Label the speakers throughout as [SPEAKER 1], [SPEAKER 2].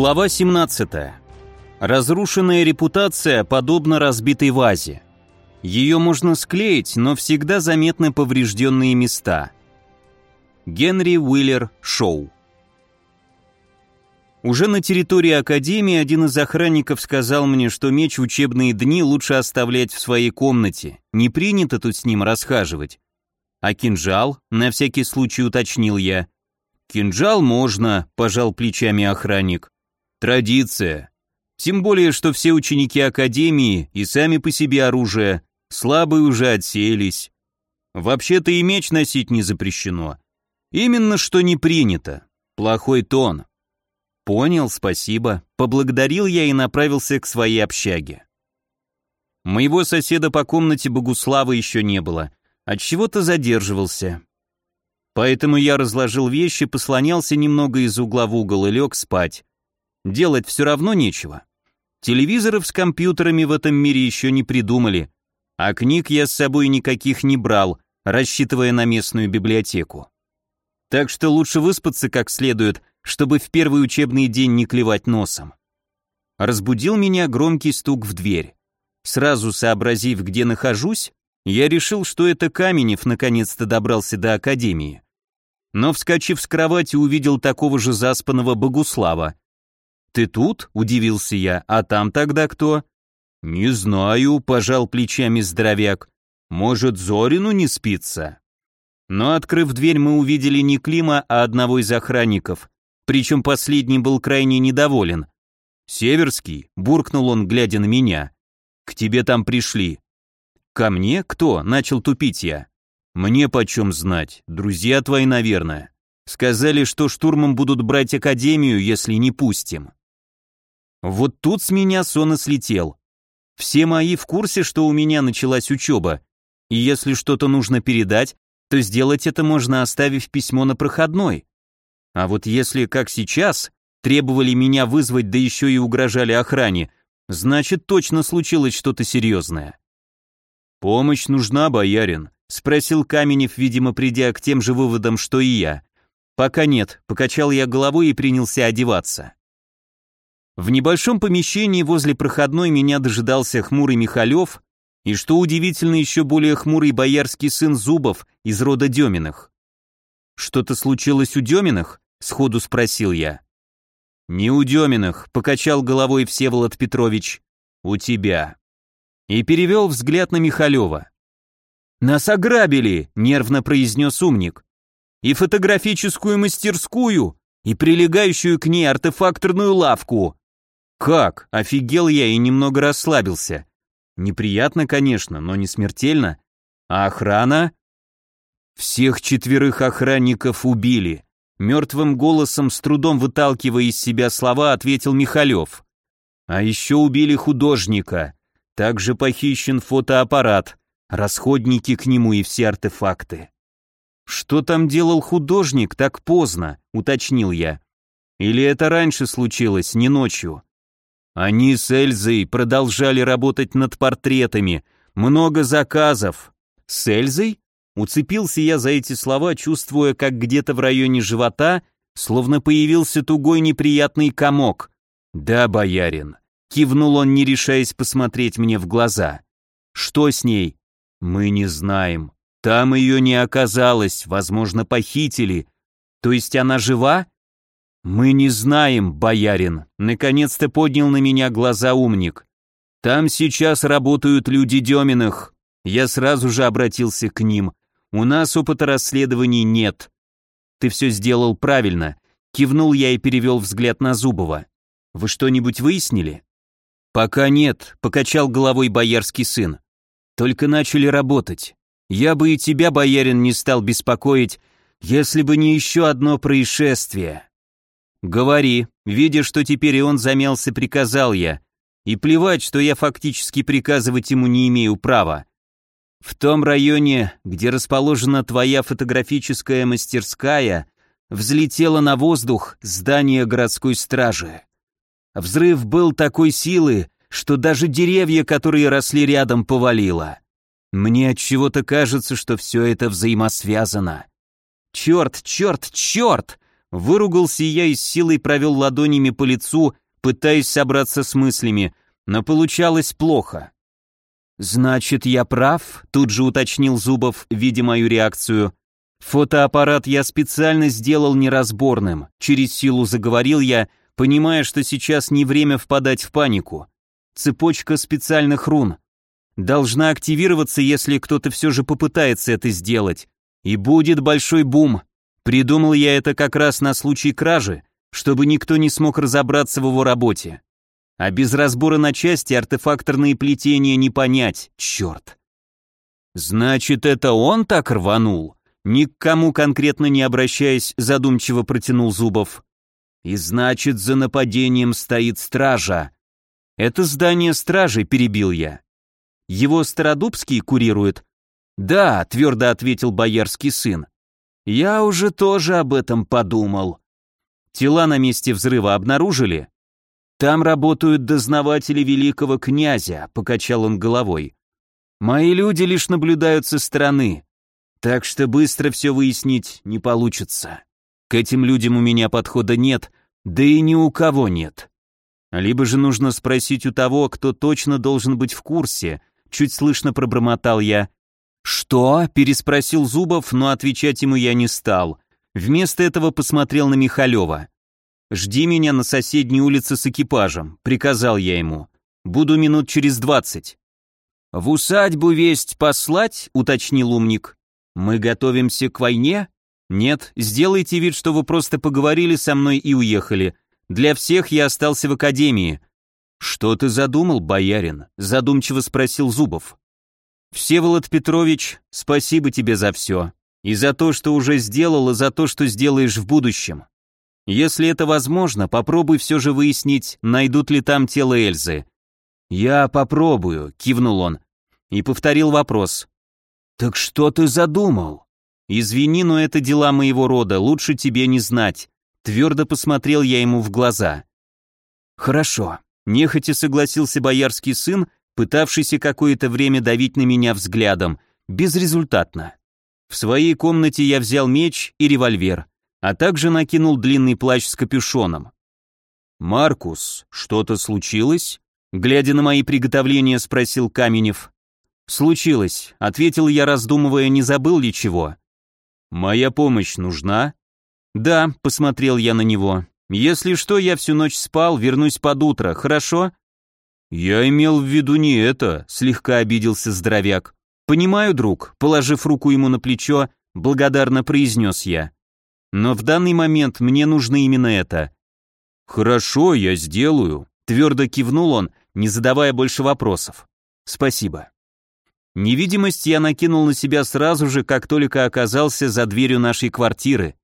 [SPEAKER 1] Глава 17. Разрушенная репутация подобна разбитой вазе. Ее можно склеить, но всегда заметны поврежденные места. Генри Уиллер Шоу Уже на территории Академии один из охранников сказал мне, что меч в учебные дни лучше оставлять в своей комнате, не принято тут с ним расхаживать. А кинжал, на всякий случай уточнил я. Кинжал можно, пожал плечами охранник. Традиция. Тем более, что все ученики Академии и сами по себе оружие, слабые уже отсеялись. Вообще-то и меч носить не запрещено. Именно что не принято. Плохой тон. Понял, спасибо. Поблагодарил я и направился к своей общаге. Моего соседа по комнате Богуслава еще не было. От чего-то задерживался. Поэтому я разложил вещи, послонялся немного из угла в угол и лег спать. Делать все равно нечего. Телевизоров с компьютерами в этом мире еще не придумали, а книг я с собой никаких не брал, рассчитывая на местную библиотеку. Так что лучше выспаться как следует, чтобы в первый учебный день не клевать носом. Разбудил меня громкий стук в дверь. Сразу сообразив, где нахожусь, я решил, что это Каменев наконец-то добрался до академии. Но, вскочив с кровати, увидел такого же заспанного Богуслава, «Ты тут?» — удивился я. «А там тогда кто?» «Не знаю», — пожал плечами здоровяк. «Может, Зорину не спится?» Но, открыв дверь, мы увидели не Клима, а одного из охранников. Причем последний был крайне недоволен. «Северский», — буркнул он, глядя на меня. «К тебе там пришли». «Ко мне? Кто?» — начал тупить я. «Мне почем знать. Друзья твои, наверное. Сказали, что штурмом будут брать академию, если не пустим». Вот тут с меня сон и слетел. Все мои в курсе, что у меня началась учеба, и если что-то нужно передать, то сделать это можно, оставив письмо на проходной. А вот если, как сейчас, требовали меня вызвать, да еще и угрожали охране, значит, точно случилось что-то серьезное. «Помощь нужна, боярин?» — спросил Каменев, видимо, придя к тем же выводам, что и я. «Пока нет», — покачал я головой и принялся одеваться. В небольшом помещении возле проходной меня дожидался хмурый Михалев и, что удивительно, еще более хмурый боярский сын Зубов из рода Деминых. «Что-то случилось у Деминых?» — сходу спросил я. «Не у Деминых», — покачал головой Всеволод Петрович. «У тебя». И перевел взгляд на Михалева. «Нас ограбили», — нервно произнес умник. «И фотографическую мастерскую, и прилегающую к ней артефакторную лавку. Как? Офигел я и немного расслабился. Неприятно, конечно, но не смертельно. А охрана? Всех четверых охранников убили. Мертвым голосом, с трудом выталкивая из себя слова, ответил Михалев. А еще убили художника. Также похищен фотоаппарат, расходники к нему и все артефакты. «Что там делал художник так поздно?» — уточнил я. «Или это раньше случилось, не ночью?» Они с Эльзой продолжали работать над портретами. Много заказов. С Эльзой? Уцепился я за эти слова, чувствуя, как где-то в районе живота словно появился тугой неприятный комок. «Да, боярин», — кивнул он, не решаясь посмотреть мне в глаза. «Что с ней?» «Мы не знаем. Там ее не оказалось, возможно, похитили. То есть она жива?» «Мы не знаем, боярин», — наконец-то поднял на меня глаза умник. «Там сейчас работают люди Деминых». Я сразу же обратился к ним. «У нас опыта расследований нет». «Ты все сделал правильно», — кивнул я и перевел взгляд на Зубова. «Вы что-нибудь выяснили?» «Пока нет», — покачал головой боярский сын. «Только начали работать. Я бы и тебя, боярин, не стал беспокоить, если бы не еще одно происшествие». «Говори», видя, что теперь и он замялся, приказал я. И плевать, что я фактически приказывать ему не имею права. В том районе, где расположена твоя фотографическая мастерская, взлетело на воздух здание городской стражи. Взрыв был такой силы, что даже деревья, которые росли рядом, повалило. Мне от чего-то кажется, что все это взаимосвязано. Черт, черт, черт! Выругался я и с силой провел ладонями по лицу, пытаясь собраться с мыслями, но получалось плохо. «Значит, я прав?» — тут же уточнил Зубов, видя мою реакцию. «Фотоаппарат я специально сделал неразборным», — через силу заговорил я, понимая, что сейчас не время впадать в панику. Цепочка специальных рун. Должна активироваться, если кто-то все же попытается это сделать. И будет большой бум. Придумал я это как раз на случай кражи, чтобы никто не смог разобраться в его работе. А без разбора на части артефакторные плетения не понять, черт. Значит, это он так рванул? Ни к кому конкретно не обращаясь, задумчиво протянул Зубов. И значит, за нападением стоит стража. Это здание стражи, перебил я. Его Стародубский курирует? Да, твердо ответил боярский сын. Я уже тоже об этом подумал. Тела на месте взрыва обнаружили? Там работают дознаватели великого князя, покачал он головой. Мои люди лишь наблюдают со стороны, так что быстро все выяснить не получится. К этим людям у меня подхода нет, да и ни у кого нет. Либо же нужно спросить у того, кто точно должен быть в курсе, чуть слышно пробормотал я. «Что?» – переспросил Зубов, но отвечать ему я не стал. Вместо этого посмотрел на Михалева. «Жди меня на соседней улице с экипажем», — приказал я ему. «Буду минут через двадцать». «В усадьбу весть послать?» — уточнил умник. «Мы готовимся к войне?» «Нет, сделайте вид, что вы просто поговорили со мной и уехали. Для всех я остался в академии». «Что ты задумал, боярин?» — задумчиво спросил Зубов. «Всеволод Петрович, спасибо тебе за все. И за то, что уже сделал, и за то, что сделаешь в будущем. Если это возможно, попробуй все же выяснить, найдут ли там тело Эльзы. Я попробую, кивнул он и повторил вопрос. Так что ты задумал? Извини, но это дела моего рода, лучше тебе не знать. Твердо посмотрел я ему в глаза. Хорошо, нехотя согласился боярский сын, пытавшийся какое-то время давить на меня взглядом, безрезультатно. В своей комнате я взял меч и револьвер а также накинул длинный плащ с капюшоном. «Маркус, что-то случилось?» Глядя на мои приготовления, спросил Каменев. «Случилось», — ответил я, раздумывая, не забыл ли чего. «Моя помощь нужна?» «Да», — посмотрел я на него. «Если что, я всю ночь спал, вернусь под утро, хорошо?» «Я имел в виду не это», — слегка обиделся здоровяк. «Понимаю, друг», — положив руку ему на плечо, благодарно произнес я. Но в данный момент мне нужно именно это. Хорошо, я сделаю, твердо кивнул он, не задавая больше вопросов. Спасибо. Невидимость я накинул на себя сразу же, как только оказался за дверью нашей квартиры.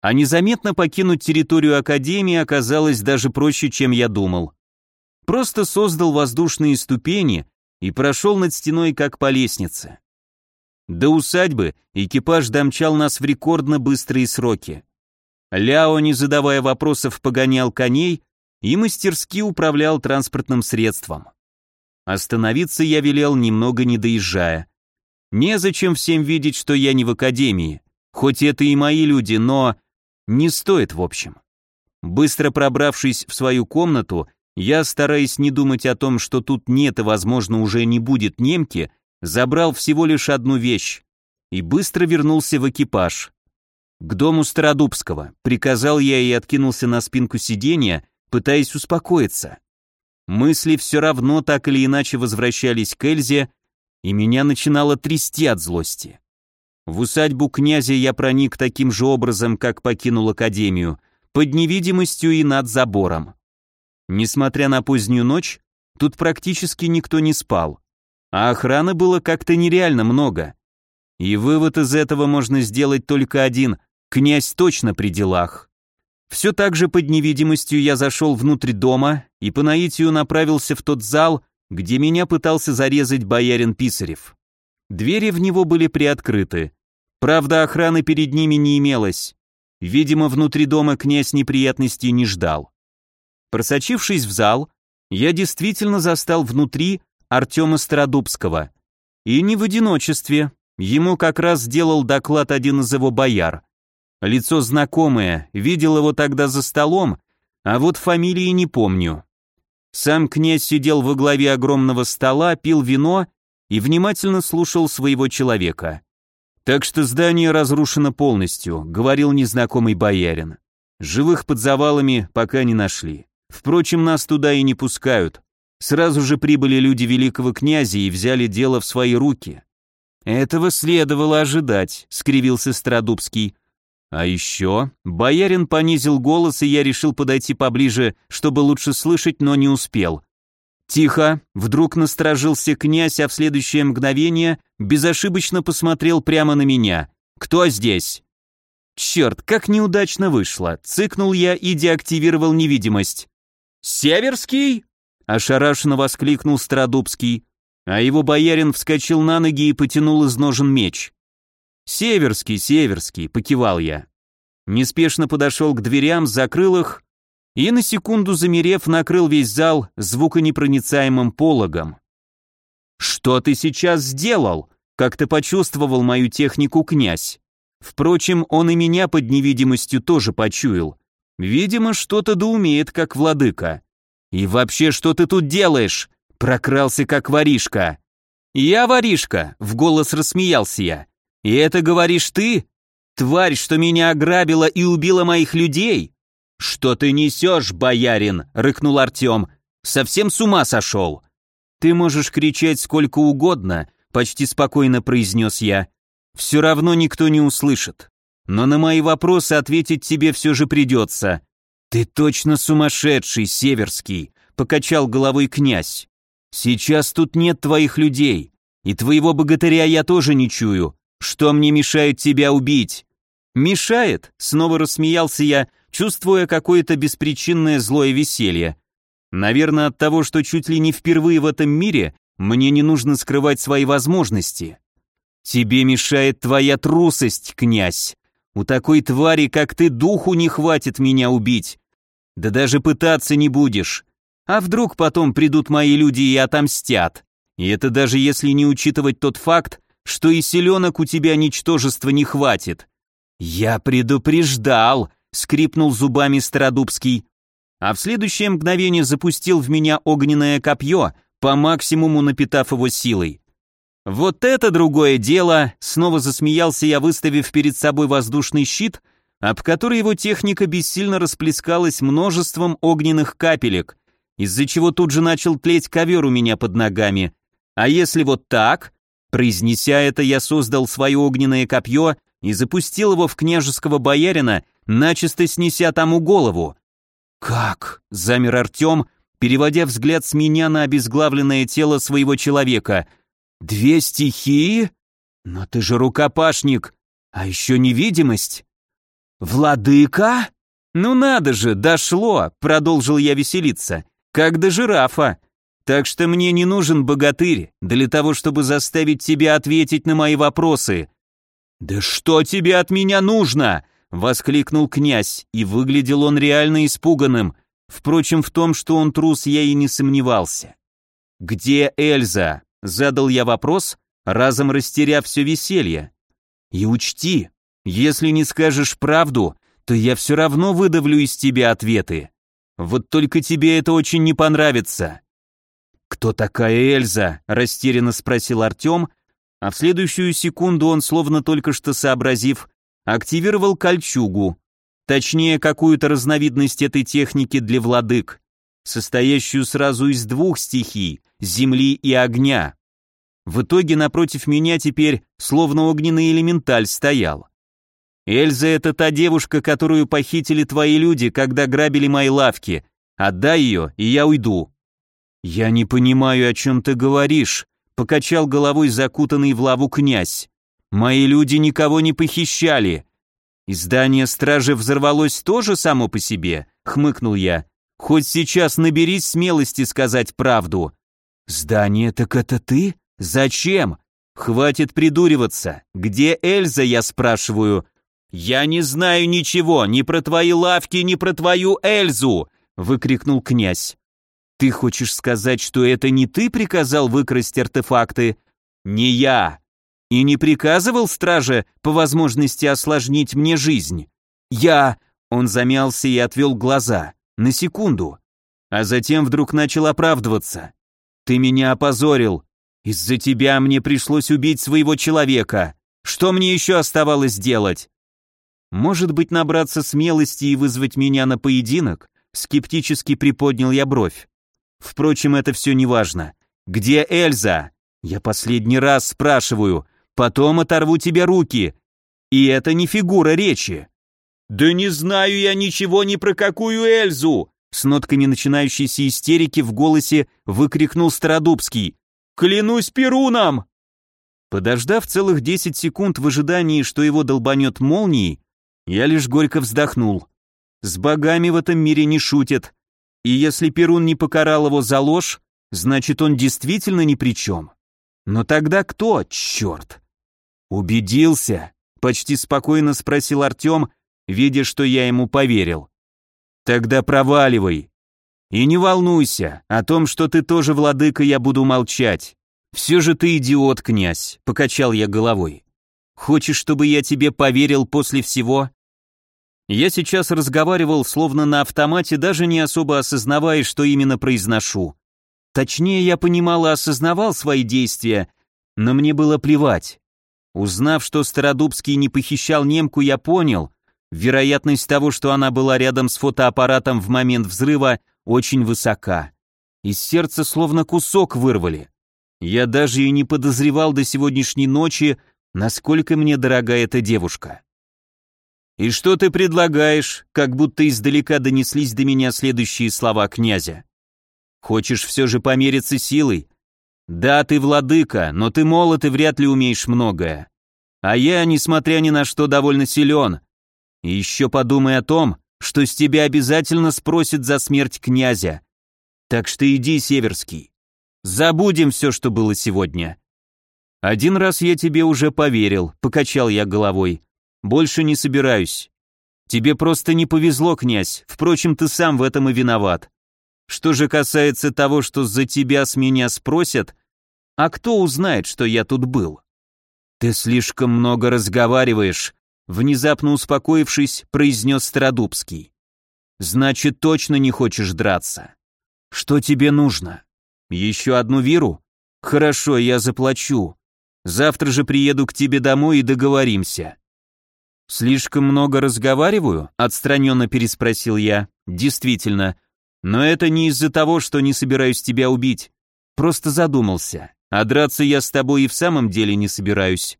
[SPEAKER 1] А незаметно покинуть территорию Академии оказалось даже проще, чем я думал. Просто создал воздушные ступени и прошел над стеной как по лестнице. До усадьбы экипаж домчал нас в рекордно быстрые сроки. Ляо, не задавая вопросов, погонял коней и мастерски управлял транспортным средством. Остановиться я велел, немного не доезжая. Незачем всем видеть, что я не в академии, хоть это и мои люди, но не стоит в общем. Быстро пробравшись в свою комнату, я, стараясь не думать о том, что тут нет и, возможно, уже не будет немки, забрал всего лишь одну вещь и быстро вернулся в экипаж. К дому Стародубского, приказал я и откинулся на спинку сиденья, пытаясь успокоиться. Мысли все равно так или иначе возвращались к Эльзе, и меня начинало трясти от злости. В усадьбу князя я проник таким же образом, как покинул академию, под невидимостью и над забором. Несмотря на позднюю ночь, тут практически никто не спал а охраны было как-то нереально много. И вывод из этого можно сделать только один – князь точно при делах. Все так же под невидимостью я зашел внутрь дома и по наитию направился в тот зал, где меня пытался зарезать боярин Писарев. Двери в него были приоткрыты. Правда, охраны перед ними не имелось. Видимо, внутри дома князь неприятностей не ждал. Просочившись в зал, я действительно застал внутри Артема Стародубского. И не в одиночестве. Ему как раз сделал доклад один из его бояр. Лицо знакомое, видел его тогда за столом, а вот фамилии не помню. Сам князь сидел во главе огромного стола, пил вино и внимательно слушал своего человека. «Так что здание разрушено полностью», — говорил незнакомый боярин. «Живых под завалами пока не нашли. Впрочем, нас туда и не пускают. Сразу же прибыли люди великого князя и взяли дело в свои руки». «Этого следовало ожидать», — скривился Страдубский. А еще боярин понизил голос, и я решил подойти поближе, чтобы лучше слышать, но не успел. Тихо, вдруг насторожился князь, а в следующее мгновение безошибочно посмотрел прямо на меня. «Кто здесь?» «Черт, как неудачно вышло!» Цыкнул я и деактивировал невидимость. «Северский?» Ошарашенно воскликнул Страдубский, а его боярин вскочил на ноги и потянул из ножен меч. «Северский, Северский», — покивал я. Неспешно подошел к дверям, закрыл их и на секунду замерев накрыл весь зал звуконепроницаемым пологом. «Что ты сейчас сделал?» — как-то почувствовал мою технику князь. Впрочем, он и меня под невидимостью тоже почуял. Видимо, что-то да умеет, как владыка. «И вообще, что ты тут делаешь?» — прокрался, как воришка. «Я воришка», — в голос рассмеялся я. «И это говоришь ты? Тварь, что меня ограбила и убила моих людей?» «Что ты несешь, боярин?» — рыкнул Артем. «Совсем с ума сошел?» «Ты можешь кричать сколько угодно», — почти спокойно произнес я. «Все равно никто не услышит. Но на мои вопросы ответить тебе все же придется». «Ты точно сумасшедший, Северский», — покачал головой князь. «Сейчас тут нет твоих людей, и твоего богатыря я тоже не чую. Что мне мешает тебя убить?» «Мешает?» — снова рассмеялся я, чувствуя какое-то беспричинное злое веселье. «Наверное, от того, что чуть ли не впервые в этом мире мне не нужно скрывать свои возможности». «Тебе мешает твоя трусость, князь. У такой твари, как ты, духу не хватит меня убить. Да даже пытаться не будешь. А вдруг потом придут мои люди и отомстят? И это даже если не учитывать тот факт, что и селенок у тебя ничтожества не хватит. Я предупреждал, скрипнул зубами Стародубский, а в следующее мгновение запустил в меня огненное копье, по максимуму напитав его силой. Вот это другое дело, снова засмеялся я, выставив перед собой воздушный щит, об который его техника бессильно расплескалась множеством огненных капелек, из-за чего тут же начал тлеть ковер у меня под ногами. А если вот так, Произнеся это, я создал свое огненное копье и запустил его в княжеского боярина, начисто снеся тому голову. «Как?» — замер Артем, переводя взгляд с меня на обезглавленное тело своего человека. «Две стихии? Но ты же рукопашник, а еще невидимость!» «Владыка?» «Ну надо же, дошло!» — продолжил я веселиться. «Как до жирафа!» Так что мне не нужен богатырь для того, чтобы заставить тебя ответить на мои вопросы. Да что тебе от меня нужно? воскликнул князь, и выглядел он реально испуганным. Впрочем, в том, что он трус, я и не сомневался. Где Эльза? Задал я вопрос, разом растеряв все веселье. И учти, если не скажешь правду, то я все равно выдавлю из тебя ответы. Вот только тебе это очень не понравится. «Кто такая Эльза?» – растерянно спросил Артем, а в следующую секунду он, словно только что сообразив, активировал кольчугу, точнее, какую-то разновидность этой техники для владык, состоящую сразу из двух стихий – земли и огня. В итоге напротив меня теперь словно огненный элементаль стоял. «Эльза — это та девушка, которую похитили твои люди, когда грабили мои лавки. Отдай ее, и я уйду», «Я не понимаю, о чем ты говоришь», — покачал головой закутанный в лаву князь. «Мои люди никого не похищали». «Издание стражи взорвалось тоже само по себе», — хмыкнул я. «Хоть сейчас наберись смелости сказать правду». «Здание, так это ты? Зачем?» «Хватит придуриваться. Где Эльза, я спрашиваю?» «Я не знаю ничего, ни про твои лавки, ни про твою Эльзу!» — выкрикнул князь. Ты хочешь сказать, что это не ты приказал выкрасть артефакты? Не я. И не приказывал страже по возможности осложнить мне жизнь. Я...» Он замялся и отвел глаза. На секунду. А затем вдруг начал оправдываться. «Ты меня опозорил. Из-за тебя мне пришлось убить своего человека. Что мне еще оставалось делать?» «Может быть, набраться смелости и вызвать меня на поединок?» Скептически приподнял я бровь. «Впрочем, это все не важно. Где Эльза? Я последний раз спрашиваю. Потом оторву тебе руки. И это не фигура речи». «Да не знаю я ничего ни про какую Эльзу!» С нотками начинающейся истерики в голосе выкрикнул Стародубский. «Клянусь Перуном!» Подождав целых 10 секунд в ожидании, что его долбанет молнией, я лишь горько вздохнул. С богами в этом мире не шутят, и если Перун не покарал его за ложь, значит он действительно ни при чем. Но тогда кто, черт? Убедился? Почти спокойно спросил Артем, видя, что я ему поверил. Тогда проваливай. И не волнуйся, о том, что ты тоже владыка, я буду молчать. Все же ты идиот, князь, покачал я головой. Хочешь, чтобы я тебе поверил после всего? Я сейчас разговаривал словно на автомате, даже не особо осознавая, что именно произношу. Точнее, я понимал и осознавал свои действия, но мне было плевать. Узнав, что Стародубский не похищал немку, я понял, вероятность того, что она была рядом с фотоаппаратом в момент взрыва, очень высока. Из сердца словно кусок вырвали. Я даже и не подозревал до сегодняшней ночи, насколько мне дорога эта девушка. «И что ты предлагаешь?» Как будто издалека донеслись до меня следующие слова князя. «Хочешь все же помериться силой? Да, ты владыка, но ты молод и вряд ли умеешь многое. А я, несмотря ни на что, довольно силен. И еще подумай о том, что с тебя обязательно спросят за смерть князя. Так что иди, Северский. Забудем все, что было сегодня». «Один раз я тебе уже поверил», — покачал я головой. Больше не собираюсь. Тебе просто не повезло, князь. Впрочем, ты сам в этом и виноват. Что же касается того, что за тебя с меня спросят, а кто узнает, что я тут был? Ты слишком много разговариваешь, внезапно успокоившись, произнес Стародубский. Значит, точно не хочешь драться. Что тебе нужно? Еще одну виру? Хорошо, я заплачу. Завтра же приеду к тебе домой и договоримся. «Слишком много разговариваю?» — отстраненно переспросил я. «Действительно. Но это не из-за того, что не собираюсь тебя убить. Просто задумался. А драться я с тобой и в самом деле не собираюсь».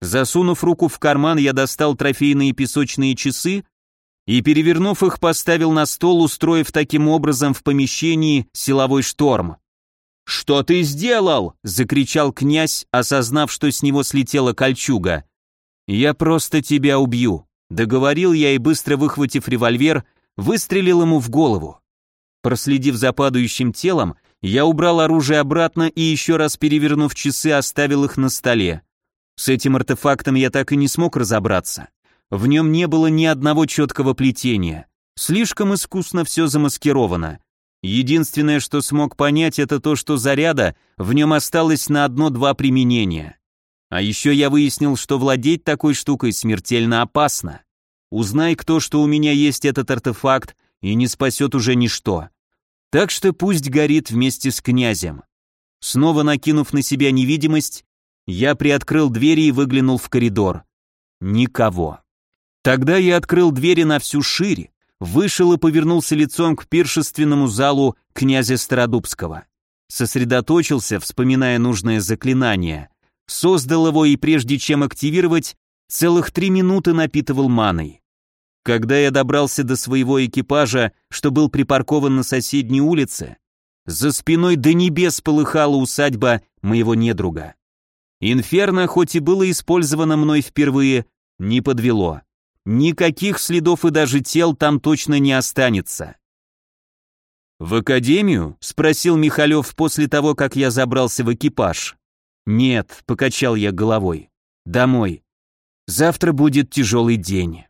[SPEAKER 1] Засунув руку в карман, я достал трофейные песочные часы и, перевернув их, поставил на стол, устроив таким образом в помещении силовой шторм. «Что ты сделал?» — закричал князь, осознав, что с него слетела кольчуга. «Я просто тебя убью», — договорил я и, быстро выхватив револьвер, выстрелил ему в голову. Проследив за падающим телом, я убрал оружие обратно и еще раз перевернув часы, оставил их на столе. С этим артефактом я так и не смог разобраться. В нем не было ни одного четкого плетения. Слишком искусно все замаскировано. Единственное, что смог понять, это то, что заряда в нем осталось на одно-два применения. А еще я выяснил, что владеть такой штукой смертельно опасно. Узнай кто, что у меня есть этот артефакт, и не спасет уже ничто. Так что пусть горит вместе с князем. Снова накинув на себя невидимость, я приоткрыл двери и выглянул в коридор. Никого. Тогда я открыл двери на всю шире, вышел и повернулся лицом к пиршественному залу князя Стародубского. Сосредоточился, вспоминая нужное заклинание создал его и прежде чем активировать, целых три минуты напитывал маной. Когда я добрался до своего экипажа, что был припаркован на соседней улице, за спиной до небес полыхала усадьба моего недруга. Инферно, хоть и было использовано мной впервые, не подвело. Никаких следов и даже тел там точно не останется. «В академию?» — спросил Михалев после того, как я забрался в экипаж. «Нет», — покачал я головой. «Домой. Завтра будет тяжелый день».